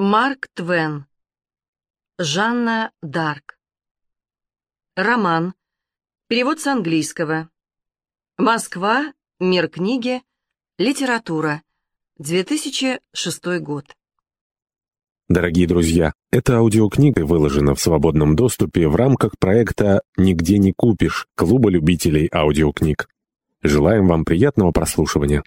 Марк Твен. Жанна Дарк. Роман. Перевод с английского. Москва. Мир книги. Литература. 2006 год. Дорогие друзья, эта аудиокнига выложена в свободном доступе в рамках проекта «Нигде не купишь» Клуба любителей аудиокниг. Желаем вам приятного прослушивания.